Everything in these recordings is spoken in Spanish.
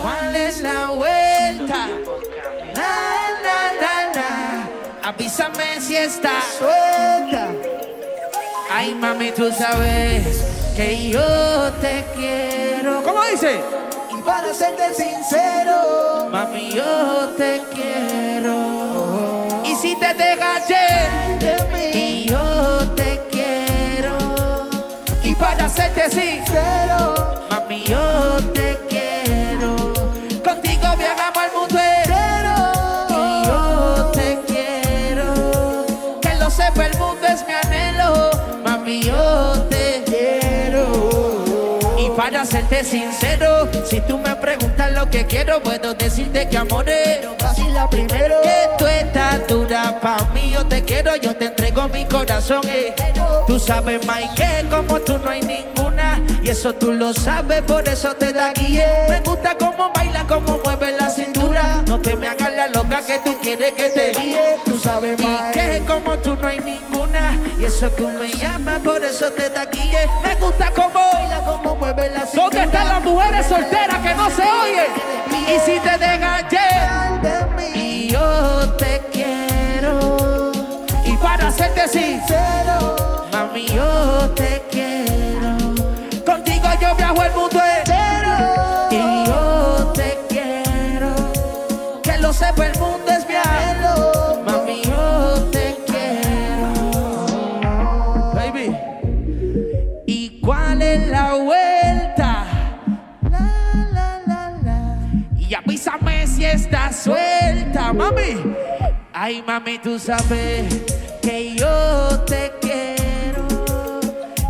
¿Cuál es la vuelta? La, la, la, la. Avísame si estás suelta. Ay, mami, tú sabes que yo te quiero. ¿Cómo dice? Y para serte sincero, mami, yo te quiero. Para serte sincero, si tú me preguntas lo que quiero, puedo decirte que amores. Casi la primero. Que tú estás dura pa' mí, yo te quiero, yo te entrego mi corazón. eh. Tú sabes, Mike, que como tú no hay ninguna. Y eso tú lo sabes, por eso te da guía. Me gusta cómo baila, cómo mueve la cintura. No te me hagas que tú quieres que te guíe. Tú sabes, Mike, que como tú no hay ninguna. Y eso tú me llamas, por eso te guía. Me gusta cómo baila, cómo mueve la cintura. ¿Dónde están las mujeres solteras que no se oyen? Y si te la vuelta? La, la, la, la. Y avísame si estás suelta, mami. Ay, mami, tú sabes que yo te quiero.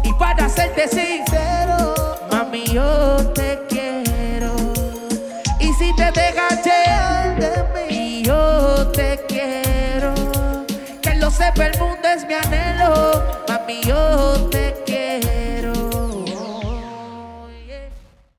Y para serte sincero, mami, yo te quiero. Y si te dejas llevar de mí, yo te quiero. Que lo sepa el mundo es mi anhelo, mami, yo